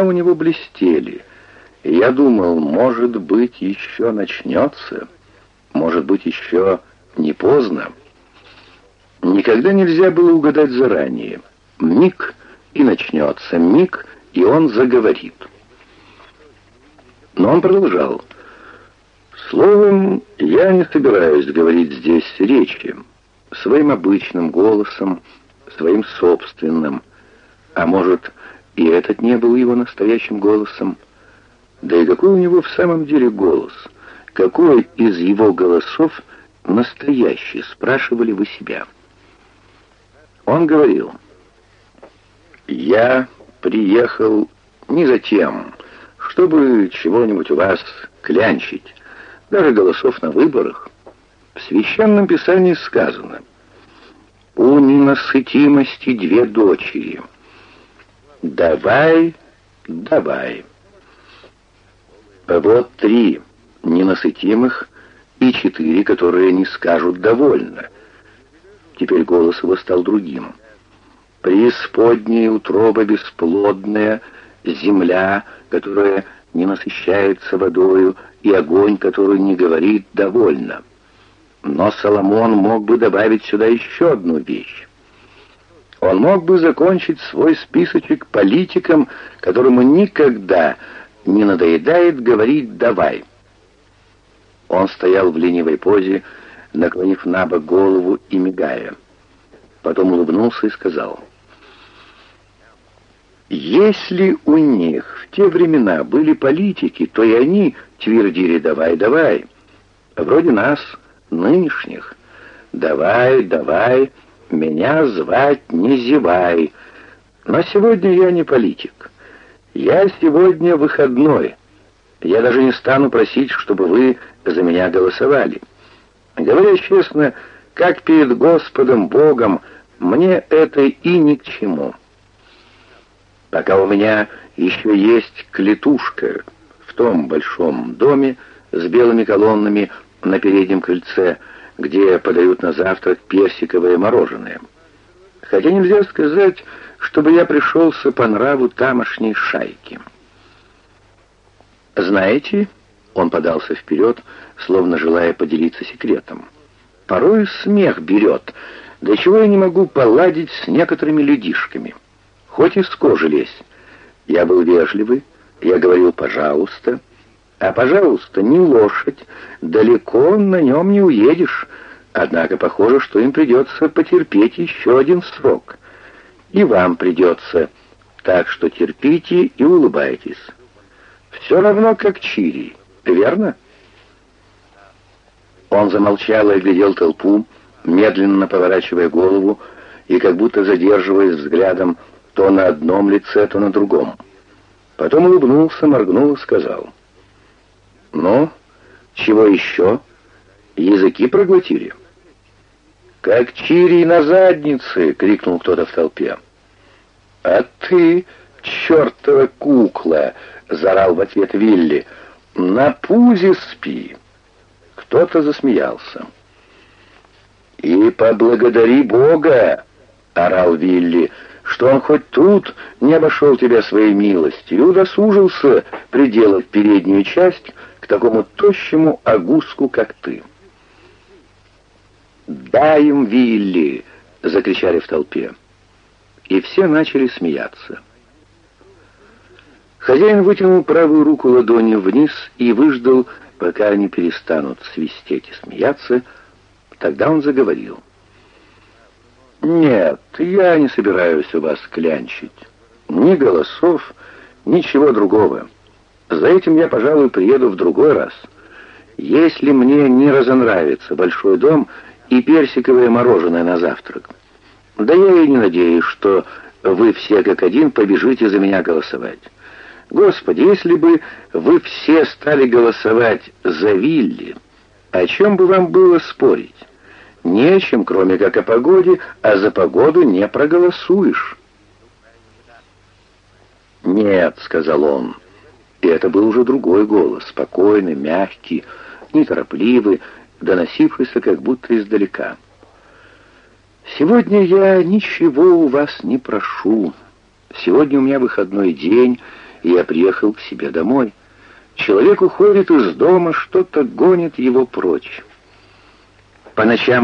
у него блестели. Я думал, может быть, еще начнется, может быть, еще не поздно. Никогда нельзя было угадать заранее. Миг и начнется, миг, и он заговорит. Но он продолжал. Словом, я не собираюсь говорить здесь речи, своим обычным голосом, своим собственным, а может, и этот не был его настоящим голосом. Да и какой у него в самом деле голос? Какой из его голосов настоящий, спрашивали вы себя? Он говорил, «Я приехал не за тем, чтобы чего-нибудь у вас клянчить, даже голосов на выборах. В Священном Писании сказано, «У ненасытимости две дочери. Давай, давай». Вот три ненасытимых и четыре, которые не скажут «довольно». Теперь голос его стал другим. «Преисподняя утроба бесплодная, земля, которая не насыщается водою, и огонь, который не говорит «довольно». Но Соломон мог бы добавить сюда еще одну вещь. Он мог бы закончить свой списочек политикам, которому никогда не надоедает говорить «давай». Он стоял в ленивой позе, наклонив на бок голову и мигая. Потом улыбнулся и сказал, «Если у них в те времена были политики, то и они твердили «давай, давай». Вроде нас, нынешних. «Давай, давай, меня звать не зевай». Но сегодня я не политик. Я сегодня выходной. Я даже не стану просить, чтобы вы за меня голосовали. Говоря честно, как перед Господом Богом, мне это и ни к чему. Пока у меня еще есть клетушка в том большом доме с белыми колоннами на переднем крыльце, где подают на завтрак персиковое мороженое. Хотя нельзя сказать, чтобы я пришелся по нраву тамошней шайки. «Знаете...» — он подался вперед, словно желая поделиться секретом. «Порой смех берет, до чего я не могу поладить с некоторыми людишками. Хоть из кожи лезь. Я был вежливый, я говорил «пожалуйста». А «пожалуйста» не лошадь, далеко на нем не уедешь, однако похоже, что им придется потерпеть еще один срок» и вам придется. Так что терпите и улыбайтесь. Все равно как Чири, верно?» Он замолчал и глядел толпу, медленно поворачивая голову и как будто задерживаясь взглядом то на одном лице, то на другом. Потом улыбнулся, моргнул и сказал. «Ну, чего еще? Языки проглотили?» «Как чири на заднице!» — крикнул кто-то в толпе. «А ты, чертова кукла!» — зарал в ответ Вилли. «На пузе спи!» Кто-то засмеялся. «И поблагодари Бога!» — орал Вилли, — что он хоть тут не обошел тебя своей милостью и удосужился приделать переднюю часть к такому тощему огуску, как ты. «Дай им, Вилли!» — закричали в толпе. И все начали смеяться. Хозяин вытянул правую руку ладонью вниз и выждал, пока они перестанут свистеть и смеяться. Тогда он заговорил. «Нет, я не собираюсь у вас клянчить. Ни голосов, ничего другого. За этим я, пожалуй, приеду в другой раз. Если мне не разонравится большой дом и персиковое мороженое на завтрак. Да я и не надеюсь, что вы все как один побежите за меня голосовать. Господи, если бы вы все стали голосовать за Вилли, о чем бы вам было спорить? Не о чем, кроме как о погоде, а за погоду не проголосуешь. «Нет», — сказал он, и это был уже другой голос, спокойный, мягкий, неторопливый, доносившийся как будто издалека. «Сегодня я ничего у вас не прошу. Сегодня у меня выходной день, Я приехал к себе домой. Человек уходит из дома, что-то гонит его прочь. По ночам